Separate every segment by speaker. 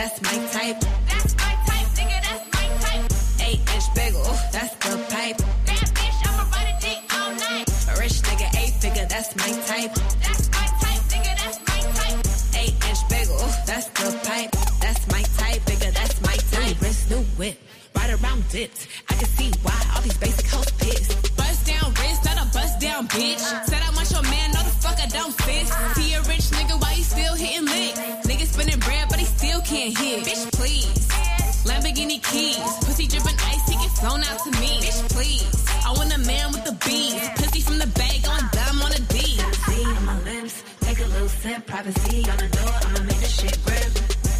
Speaker 1: that's my type. That's my type, nigga, that's my type. Eight inch bagel, that's the pipe. Bad bitch, I'ma ride a dick all night. A rich nigga, eight figure, that's my type. That's my type, nigga, that's my type. Eight inch bagel, that's the pipe. That's my type, nigga, that's my type. New wrist, new whip, ride around dipped. I can see why all these basic hoes pissed. Bust down wrist, not a bust down bitch. Said I want your man, no the fuck I don't fist. See a rich nigga, why he still hitting lick? Nigga spinning bread, can't hit. Bitch, please. Lamborghini keys, pussy dripping ice, he get flown out to me. Bitch, please. I want a man with the bees, pussy from the bag on dumb on a D. See on my lips, take a little sip, privacy on the door, I'ma make the shit grip.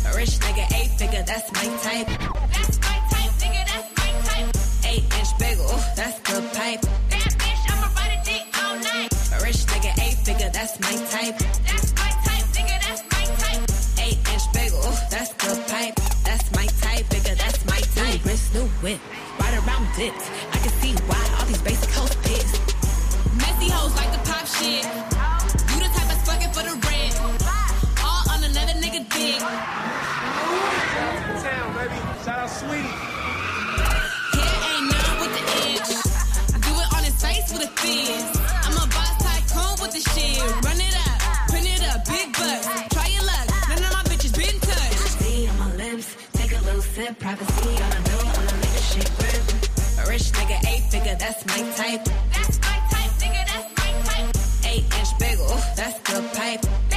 Speaker 1: A rich nigga, eight figure, that's my type. That's my type, nigga, that's my type. Eight inch bagel, that's the pipe. Bad bitch, I'ma ride a dick all night. A rich nigga, eight figure, that's my type. That's whip, around dipped. I can see why all these basic hoes pissed. Messy hoes like the pop shit. You the type that's fucking for the rent. All on another nigga dick.
Speaker 2: Town, baby. Shout out
Speaker 1: Saweetie. A sip, privacy on the door, I'ma make shit grip. A rich nigga, eight figure, that's my type. That's my type, nigga, that's my type. Eight inch bagel, that's the pipe.